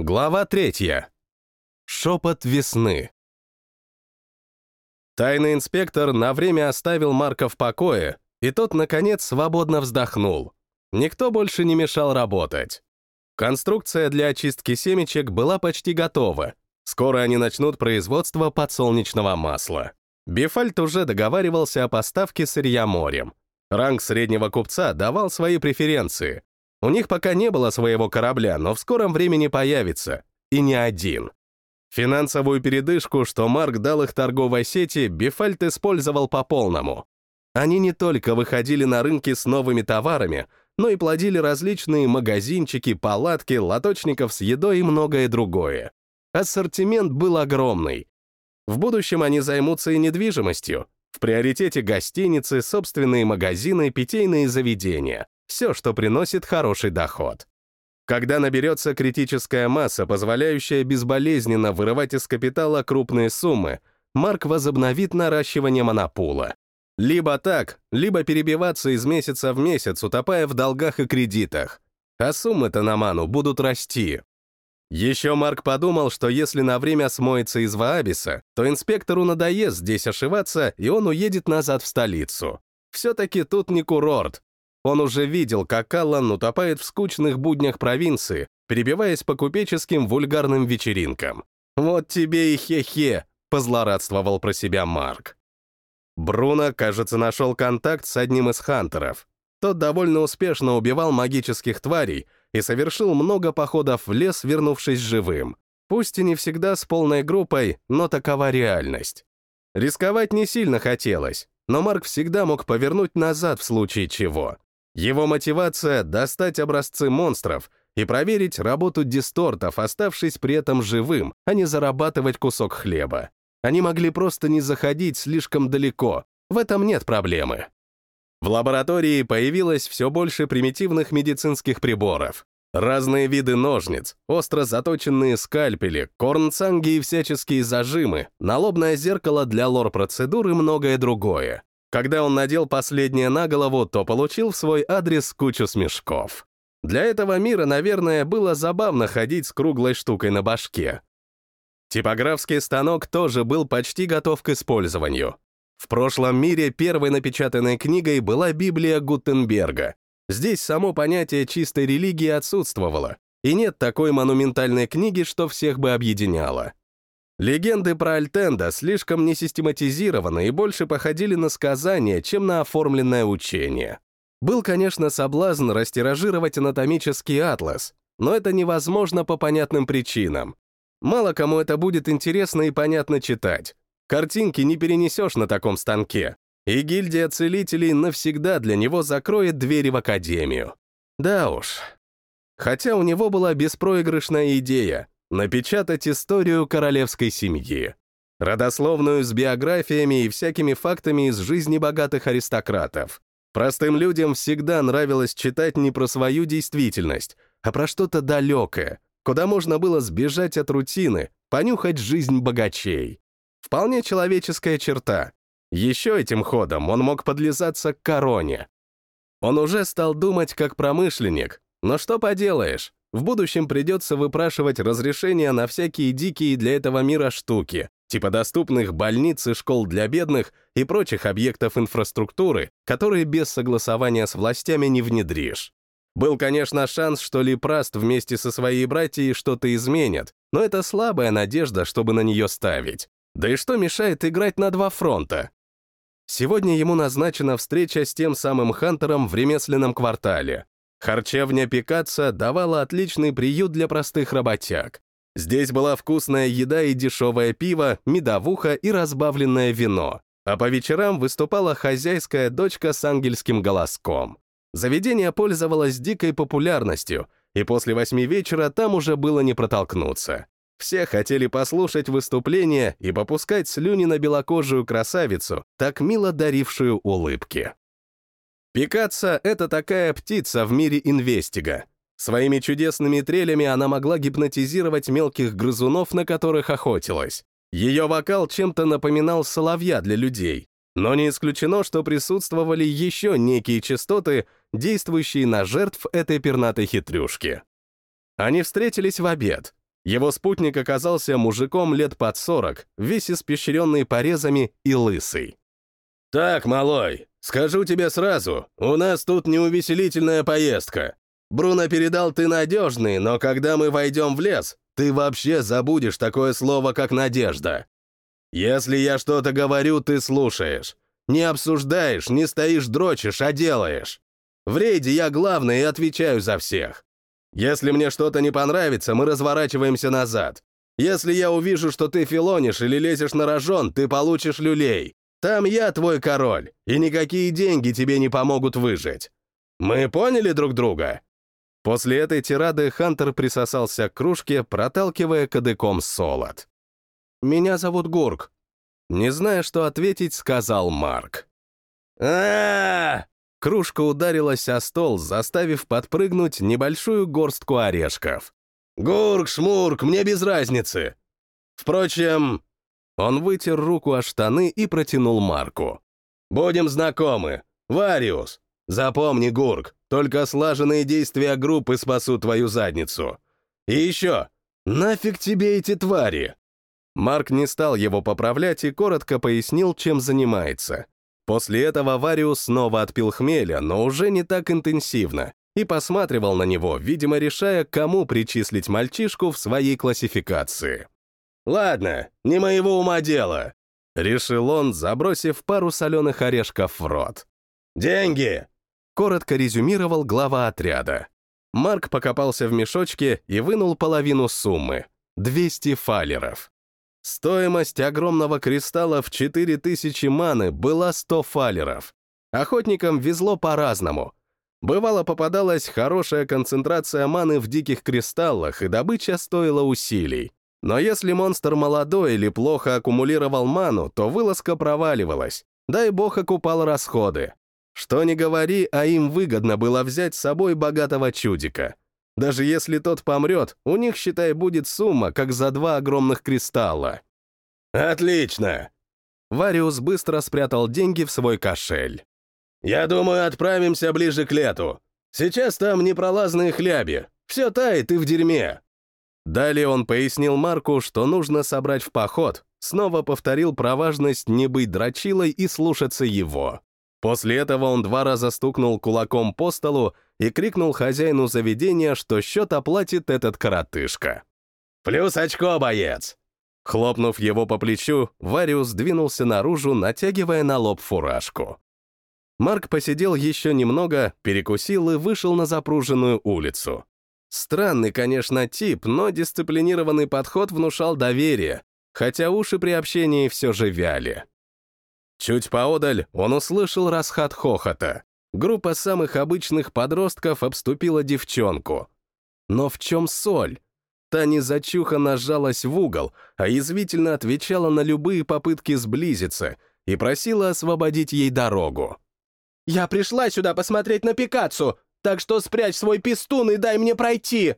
Глава третья. Шепот весны. Тайный инспектор на время оставил Марка в покое, и тот, наконец, свободно вздохнул. Никто больше не мешал работать. Конструкция для очистки семечек была почти готова. Скоро они начнут производство подсолнечного масла. Бифальт уже договаривался о поставке сырья морем. Ранг среднего купца давал свои преференции. У них пока не было своего корабля, но в скором времени появится. И не один. Финансовую передышку, что Марк дал их торговой сети, Бифальт использовал по полному. Они не только выходили на рынки с новыми товарами, но и плодили различные магазинчики, палатки, лоточников с едой и многое другое. Ассортимент был огромный. В будущем они займутся и недвижимостью. В приоритете гостиницы, собственные магазины, питейные заведения. Все, что приносит хороший доход. Когда наберется критическая масса, позволяющая безболезненно вырывать из капитала крупные суммы, Марк возобновит наращивание монопула. Либо так, либо перебиваться из месяца в месяц, утопая в долгах и кредитах. А суммы-то на ману будут расти. Еще Марк подумал, что если на время смоется из Ваабиса, то инспектору надоест здесь ошиваться, и он уедет назад в столицу. Все-таки тут не курорт, он уже видел, как Аллан утопает в скучных буднях провинции, перебиваясь по купеческим вульгарным вечеринкам. «Вот тебе и хе-хе», — позлорадствовал про себя Марк. Бруно, кажется, нашел контакт с одним из хантеров. Тот довольно успешно убивал магических тварей и совершил много походов в лес, вернувшись живым. Пусть и не всегда с полной группой, но такова реальность. Рисковать не сильно хотелось, но Марк всегда мог повернуть назад в случае чего. Его мотивация — достать образцы монстров и проверить работу дистортов, оставшись при этом живым, а не зарабатывать кусок хлеба. Они могли просто не заходить слишком далеко, в этом нет проблемы. В лаборатории появилось все больше примитивных медицинских приборов. Разные виды ножниц, остро заточенные скальпели, корнцанги и всяческие зажимы, налобное зеркало для лор-процедур и многое другое. Когда он надел последнее на голову, то получил в свой адрес кучу смешков. Для этого мира, наверное, было забавно ходить с круглой штукой на башке. Типографский станок тоже был почти готов к использованию. В прошлом мире первой напечатанной книгой была Библия Гутенберга. Здесь само понятие чистой религии отсутствовало, и нет такой монументальной книги, что всех бы объединяло. Легенды про Альтенда слишком несистематизированы и больше походили на сказания, чем на оформленное учение. Был, конечно, соблазн растиражировать анатомический атлас, но это невозможно по понятным причинам. Мало кому это будет интересно и понятно читать. Картинки не перенесешь на таком станке, и гильдия целителей навсегда для него закроет двери в академию. Да уж. Хотя у него была беспроигрышная идея напечатать историю королевской семьи. Родословную с биографиями и всякими фактами из жизни богатых аристократов. Простым людям всегда нравилось читать не про свою действительность, а про что-то далекое, куда можно было сбежать от рутины, понюхать жизнь богачей. Вполне человеческая черта. Еще этим ходом он мог подлизаться к короне. Он уже стал думать как промышленник, но что поделаешь, в будущем придется выпрашивать разрешения на всякие дикие для этого мира штуки, типа доступных больниц и школ для бедных и прочих объектов инфраструктуры, которые без согласования с властями не внедришь. Был, конечно, шанс, что Липраст вместе со своей братьей что-то изменят, но это слабая надежда, чтобы на нее ставить. Да и что мешает играть на два фронта? Сегодня ему назначена встреча с тем самым Хантером в ремесленном квартале. Харчевня Пикацца давала отличный приют для простых работяг. Здесь была вкусная еда и дешевое пиво, медовуха и разбавленное вино. А по вечерам выступала хозяйская дочка с ангельским голоском. Заведение пользовалось дикой популярностью, и после восьми вечера там уже было не протолкнуться. Все хотели послушать выступление и попускать слюни на белокожую красавицу, так мило дарившую улыбки. Пикацца — это такая птица в мире инвестига. Своими чудесными трелями она могла гипнотизировать мелких грызунов, на которых охотилась. Ее вокал чем-то напоминал соловья для людей, но не исключено, что присутствовали еще некие частоты, действующие на жертв этой пернатой хитрюшки. Они встретились в обед. Его спутник оказался мужиком лет под сорок, весь испещренный порезами и лысый. «Так, малой, скажу тебе сразу, у нас тут неувеселительная поездка. Бруно передал, ты надежный, но когда мы войдем в лес, ты вообще забудешь такое слово, как надежда. Если я что-то говорю, ты слушаешь. Не обсуждаешь, не стоишь дрочишь, а делаешь. В рейде я главный и отвечаю за всех. Если мне что-то не понравится, мы разворачиваемся назад. Если я увижу, что ты филонишь или лезешь на рожон, ты получишь люлей. Там я твой король, и никакие деньги тебе не помогут выжить. Мы поняли друг друга?» После этой тирады Хантер присосался к кружке, проталкивая кадыком солод. «Меня зовут Гурк». Не зная, что ответить, сказал Марк. а, Кружка ударилась о стол, заставив подпрыгнуть небольшую горстку орешков. «Гурк, шмурк, мне без разницы!» Впрочем, он вытер руку о штаны и протянул Марку. «Будем знакомы. Вариус. Запомни, Гурк, только слаженные действия группы спасут твою задницу. И еще, нафиг тебе эти твари?» Марк не стал его поправлять и коротко пояснил, чем занимается. После этого Вариус снова отпил хмеля, но уже не так интенсивно, и посматривал на него, видимо, решая, кому причислить мальчишку в своей классификации. «Ладно, не моего ума дело», — решил он, забросив пару соленых орешков в рот. «Деньги!» — коротко резюмировал глава отряда. Марк покопался в мешочке и вынул половину суммы — 200 фалеров. Стоимость огромного кристалла в 4000 маны была 100 фалеров. Охотникам везло по-разному. Бывало попадалась хорошая концентрация маны в диких кристаллах, и добыча стоила усилий. Но если монстр молодой или плохо аккумулировал ману, то вылазка проваливалась. Дай бог окупал расходы. Что ни говори, а им выгодно было взять с собой богатого чудика. Даже если тот помрет, у них, считай, будет сумма, как за два огромных кристалла. «Отлично!» Вариус быстро спрятал деньги в свой кошель. «Я думаю, отправимся ближе к лету. Сейчас там непролазные хляби. Все тает и в дерьме». Далее он пояснил Марку, что нужно собрать в поход, снова повторил про важность не быть дрочилой и слушаться его. После этого он два раза стукнул кулаком по столу и крикнул хозяину заведения, что счет оплатит этот коротышка. «Плюс очко, боец!» Хлопнув его по плечу, Вариус двинулся наружу, натягивая на лоб фуражку. Марк посидел еще немного, перекусил и вышел на запруженную улицу. Странный, конечно, тип, но дисциплинированный подход внушал доверие, хотя уши при общении все же вяли. Чуть поодаль он услышал расхат хохота. Группа самых обычных подростков обступила девчонку. Но в чем соль? Та незачуханно сжалась в угол, а язвительно отвечала на любые попытки сблизиться и просила освободить ей дорогу. «Я пришла сюда посмотреть на Пикацу, так что спрячь свой пистун и дай мне пройти!»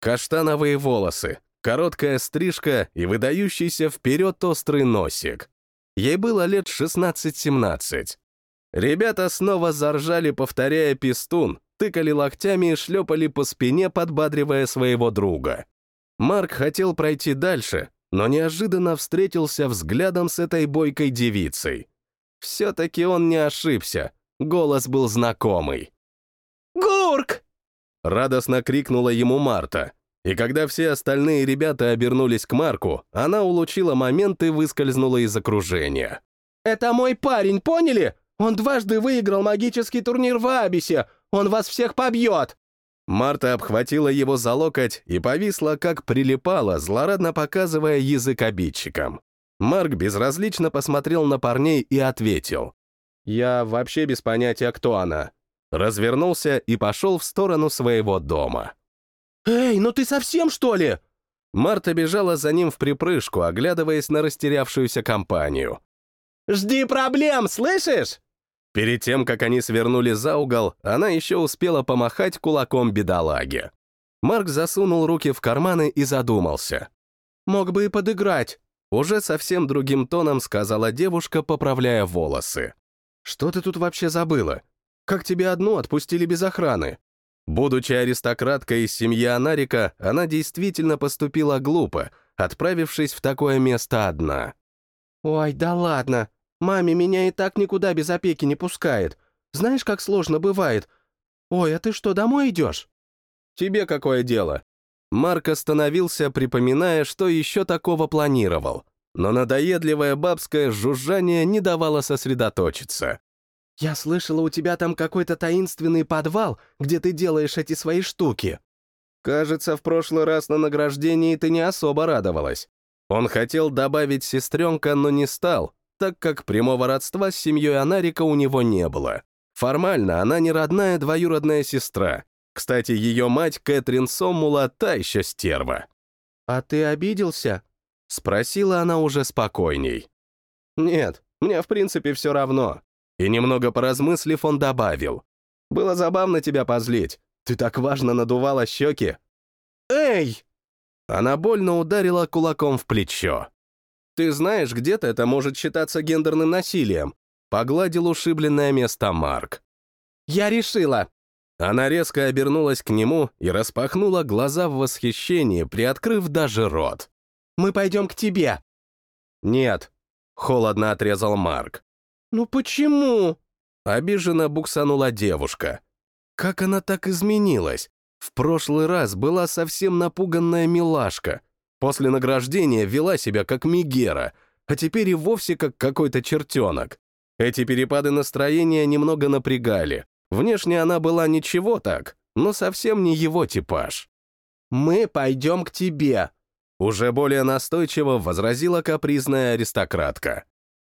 Каштановые волосы, короткая стрижка и выдающийся вперед острый носик. Ей было лет 16-17. Ребята снова заржали, повторяя пистун, тыкали локтями и шлепали по спине, подбадривая своего друга. Марк хотел пройти дальше, но неожиданно встретился взглядом с этой бойкой девицей. Все-таки он не ошибся, голос был знакомый. «Гурк!» — радостно крикнула ему Марта. И когда все остальные ребята обернулись к Марку, она улучила момент и выскользнула из окружения. «Это мой парень, поняли? Он дважды выиграл магический турнир в Абисе. Он вас всех побьет!» Марта обхватила его за локоть и повисла, как прилипала, злорадно показывая язык обидчикам. Марк безразлично посмотрел на парней и ответил. «Я вообще без понятия, кто она». Развернулся и пошел в сторону своего дома. «Эй, ну ты совсем, что ли?» Марта бежала за ним в припрыжку, оглядываясь на растерявшуюся компанию. «Жди проблем, слышишь?» Перед тем, как они свернули за угол, она еще успела помахать кулаком бедолаге. Марк засунул руки в карманы и задумался. «Мог бы и подыграть», — уже совсем другим тоном сказала девушка, поправляя волосы. «Что ты тут вообще забыла? Как тебе одну отпустили без охраны?» Будучи аристократкой из семьи Анарика, она действительно поступила глупо, отправившись в такое место одна. «Ой, да ладно. Маме меня и так никуда без опеки не пускает. Знаешь, как сложно бывает. Ой, а ты что, домой идешь?» «Тебе какое дело?» Марк остановился, припоминая, что еще такого планировал. Но надоедливое бабское жужжание не давало сосредоточиться. «Я слышала, у тебя там какой-то таинственный подвал, где ты делаешь эти свои штуки». Кажется, в прошлый раз на награждении ты не особо радовалась. Он хотел добавить сестренка, но не стал, так как прямого родства с семьей Анарика у него не было. Формально она не родная двоюродная сестра. Кстати, ее мать Кэтрин Соммула та еще стерва. «А ты обиделся?» — спросила она уже спокойней. «Нет, мне в принципе все равно». И немного поразмыслив, он добавил. «Было забавно тебя позлить. Ты так важно надувала щеки». «Эй!» Она больно ударила кулаком в плечо. «Ты знаешь, где-то это может считаться гендерным насилием», погладил ушибленное место Марк. «Я решила!» Она резко обернулась к нему и распахнула глаза в восхищении, приоткрыв даже рот. «Мы пойдем к тебе!» «Нет», — холодно отрезал Марк. «Ну почему?» Обиженно буксанула девушка. Как она так изменилась? В прошлый раз была совсем напуганная милашка. После награждения вела себя как Мигера, а теперь и вовсе как какой-то чертенок. Эти перепады настроения немного напрягали. Внешне она была ничего так, но совсем не его типаж. «Мы пойдем к тебе», — уже более настойчиво возразила капризная аристократка.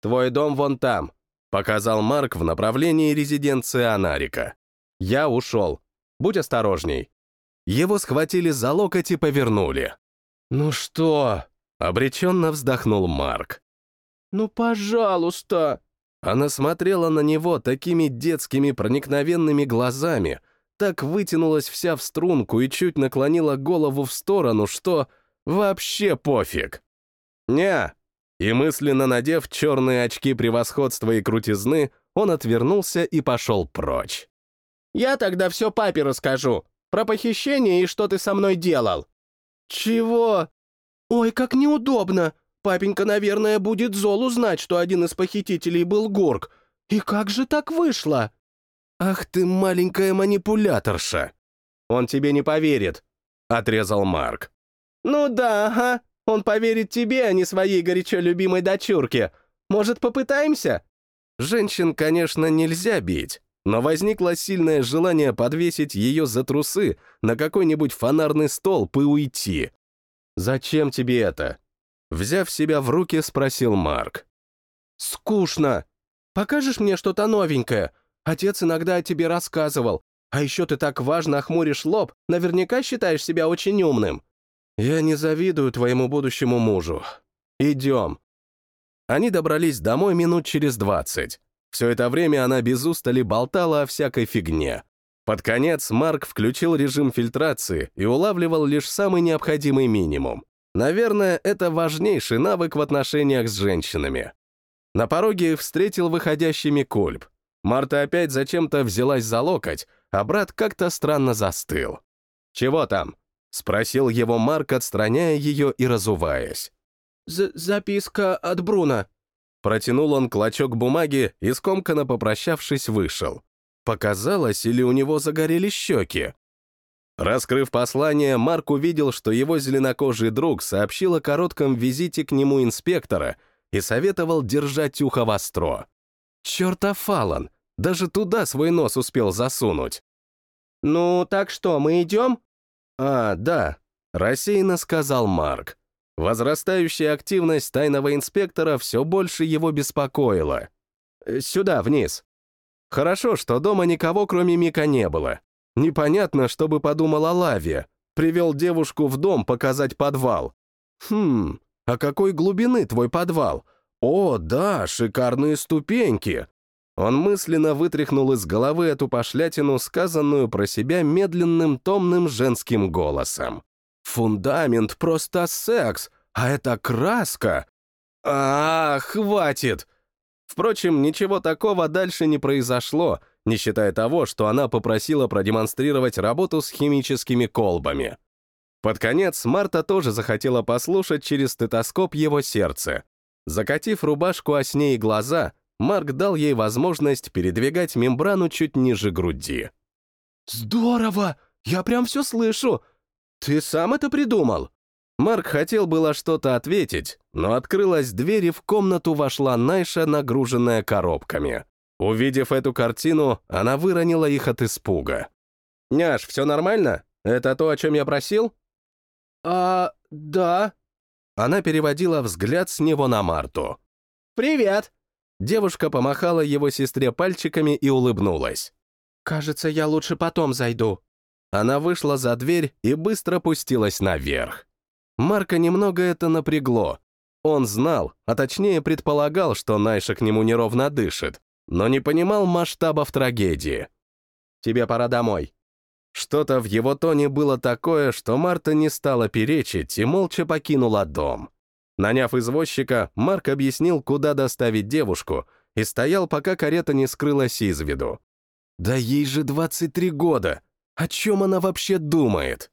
«Твой дом вон там», — показал Марк в направлении резиденции Анарика. «Я ушел. Будь осторожней». Его схватили за локоть и повернули. «Ну что?» — обреченно вздохнул Марк. «Ну, пожалуйста!» Она смотрела на него такими детскими проникновенными глазами, так вытянулась вся в струнку и чуть наклонила голову в сторону, что вообще пофиг. «Не!» И мысленно надев черные очки превосходства и крутизны, он отвернулся и пошел прочь. «Я тогда все папе расскажу. Про похищение и что ты со мной делал». «Чего?» «Ой, как неудобно. Папенька, наверное, будет зол узнать, что один из похитителей был Горг. И как же так вышло?» «Ах ты, маленькая манипуляторша!» «Он тебе не поверит», — отрезал Марк. «Ну да, ага. Он поверит тебе, а не своей горячо любимой дочурке. Может, попытаемся?» Женщин, конечно, нельзя бить, но возникло сильное желание подвесить ее за трусы на какой-нибудь фонарный столб и уйти. «Зачем тебе это?» Взяв себя в руки, спросил Марк. «Скучно. Покажешь мне что-то новенькое? Отец иногда о тебе рассказывал. А еще ты так важно охмуришь лоб, наверняка считаешь себя очень умным». «Я не завидую твоему будущему мужу. Идем». Они добрались домой минут через двадцать. Все это время она без устали болтала о всякой фигне. Под конец Марк включил режим фильтрации и улавливал лишь самый необходимый минимум. Наверное, это важнейший навык в отношениях с женщинами. На пороге встретил выходящий Микульп. Марта опять зачем-то взялась за локоть, а брат как-то странно застыл. «Чего там?» — спросил его Марк, отстраняя ее и разуваясь. З «Записка от Бруна». Протянул он клочок бумаги и, скомканно попрощавшись, вышел. Показалось, или у него загорели щеки. Раскрыв послание, Марк увидел, что его зеленокожий друг сообщил о коротком визите к нему инспектора и советовал держать ухо востро. Чертов Фалан, даже туда свой нос успел засунуть. «Ну, так что, мы идем?» «А, да», — рассеянно сказал Марк. Возрастающая активность тайного инспектора все больше его беспокоила. «Сюда, вниз». Хорошо, что дома никого, кроме Мика, не было. Непонятно, что бы подумала Лавия. Привел девушку в дом показать подвал. Хм, а какой глубины твой подвал? О, да, шикарные ступеньки. Он мысленно вытряхнул из головы эту пошлятину, сказанную про себя медленным томным женским голосом. Фундамент просто секс, а это краска. А, хватит! Впрочем, ничего такого дальше не произошло, не считая того, что она попросила продемонстрировать работу с химическими колбами. Под конец Марта тоже захотела послушать через стетоскоп его сердце. Закатив рубашку о сне и глаза, Марк дал ей возможность передвигать мембрану чуть ниже груди. «Здорово! Я прям все слышу! Ты сам это придумал?» Марк хотел было что-то ответить, но открылась дверь и в комнату вошла Найша, нагруженная коробками. Увидев эту картину, она выронила их от испуга. «Няш, все нормально? Это то, о чем я просил?» «А, да». Она переводила взгляд с него на Марту. «Привет!» Девушка помахала его сестре пальчиками и улыбнулась. «Кажется, я лучше потом зайду». Она вышла за дверь и быстро пустилась наверх. Марка немного это напрягло. Он знал, а точнее предполагал, что Найша к нему неровно дышит, но не понимал масштабов трагедии. «Тебе пора домой». Что-то в его тоне было такое, что Марта не стала перечить и молча покинула дом. Наняв извозчика, Марк объяснил, куда доставить девушку, и стоял, пока карета не скрылась из виду. Да ей же 23 года! О чем она вообще думает?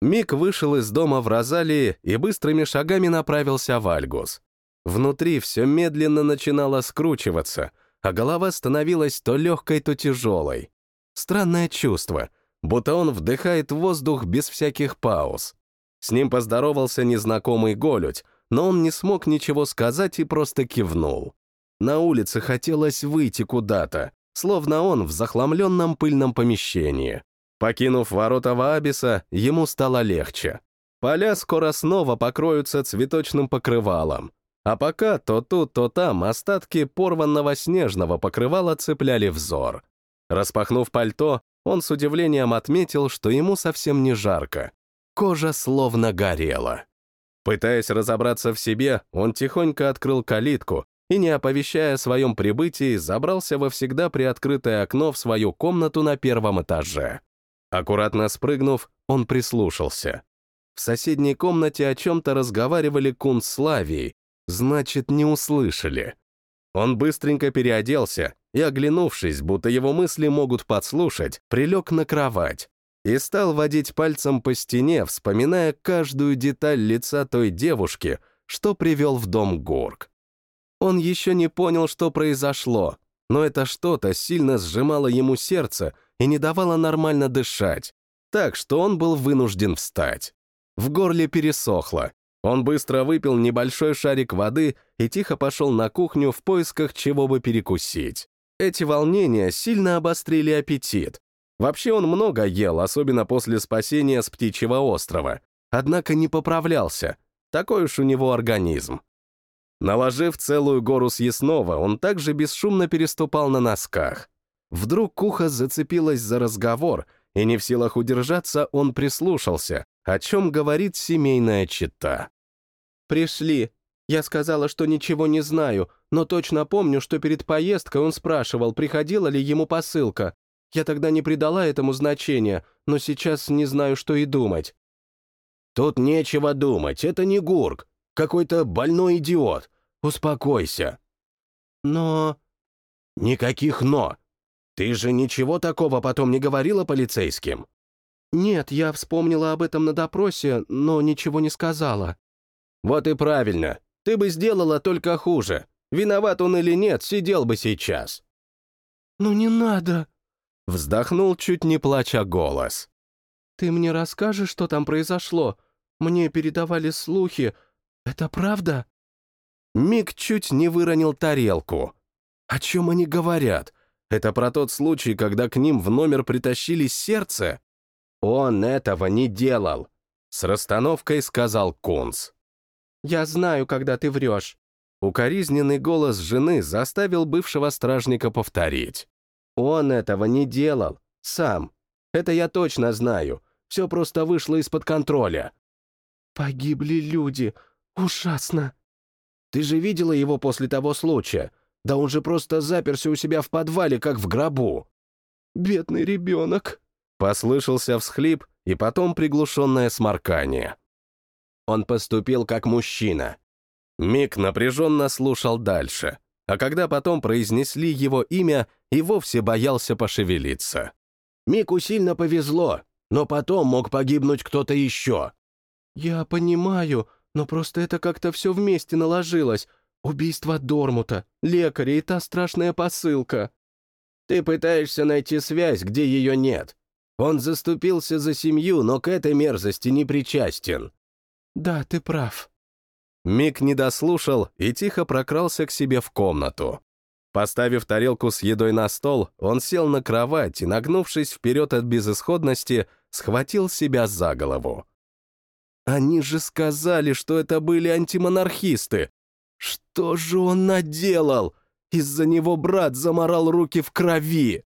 Мик вышел из дома в Розалии и быстрыми шагами направился в Альгус. Внутри все медленно начинало скручиваться, а голова становилась то легкой, то тяжелой. Странное чувство, будто он вдыхает воздух без всяких пауз. С ним поздоровался незнакомый Голють, но он не смог ничего сказать и просто кивнул. На улице хотелось выйти куда-то, словно он в захламленном пыльном помещении. Покинув ворота Ваабиса, ему стало легче. Поля скоро снова покроются цветочным покрывалом. А пока то тут, то там остатки порванного снежного покрывала цепляли взор. Распахнув пальто, он с удивлением отметил, что ему совсем не жарко. Кожа словно горела. Пытаясь разобраться в себе, он тихонько открыл калитку и, не оповещая о своем прибытии, забрался во всегда приоткрытое окно в свою комнату на первом этаже. Аккуратно спрыгнув, он прислушался. В соседней комнате о чем-то разговаривали Кун с Лавией, значит, не услышали. Он быстренько переоделся и, оглянувшись, будто его мысли могут подслушать, прилег на кровать и стал водить пальцем по стене, вспоминая каждую деталь лица той девушки, что привел в дом Горг. Он еще не понял, что произошло, но это что-то сильно сжимало ему сердце и не давало нормально дышать, так что он был вынужден встать. В горле пересохло. Он быстро выпил небольшой шарик воды и тихо пошел на кухню в поисках чего бы перекусить. Эти волнения сильно обострили аппетит. Вообще он много ел, особенно после спасения с птичьего острова. Однако не поправлялся. Такой уж у него организм. Наложив целую гору съестного, он также бесшумно переступал на носках. Вдруг ухо зацепилось за разговор, и не в силах удержаться, он прислушался, о чем говорит семейная чита. «Пришли. Я сказала, что ничего не знаю, но точно помню, что перед поездкой он спрашивал, приходила ли ему посылка. Я тогда не придала этому значения, но сейчас не знаю, что и думать». «Тут нечего думать, это не Гурк. Какой-то больной идиот. Успокойся». «Но...» «Никаких «но». Ты же ничего такого потом не говорила полицейским?» «Нет, я вспомнила об этом на допросе, но ничего не сказала». «Вот и правильно. Ты бы сделала только хуже. Виноват он или нет, сидел бы сейчас». «Ну не надо!» Вздохнул, чуть не плача голос. «Ты мне расскажешь, что там произошло? Мне передавали слухи, «Это правда?» Мик чуть не выронил тарелку. О чем они говорят? Это про тот случай, когда к ним в номер притащили сердце? Он этого не делал, с расстановкой сказал Кунс. «Я знаю, когда ты врешь». Укоризненный голос жены заставил бывшего стражника повторить. «Он этого не делал. Сам. Это я точно знаю. Все просто вышло из-под контроля». «Погибли люди. «Ужасно!» «Ты же видела его после того случая? Да он же просто заперся у себя в подвале, как в гробу!» «Бедный ребенок!» Послышался всхлип и потом приглушенное сморкание. Он поступил как мужчина. Мик напряженно слушал дальше. А когда потом произнесли его имя, и вовсе боялся пошевелиться. Мику сильно повезло, но потом мог погибнуть кто-то еще. Я понимаю, но просто это как-то все вместе наложилось. Убийство Дормута, лекаря и та страшная посылка. Ты пытаешься найти связь, где ее нет. Он заступился за семью, но к этой мерзости не причастен. Да, ты прав. Мик не дослушал и тихо прокрался к себе в комнату. Поставив тарелку с едой на стол, он сел на кровать и, нагнувшись вперед от безысходности, схватил себя за голову. Они же сказали, что это были антимонархисты. Что же он наделал? Из-за него брат заморал руки в крови.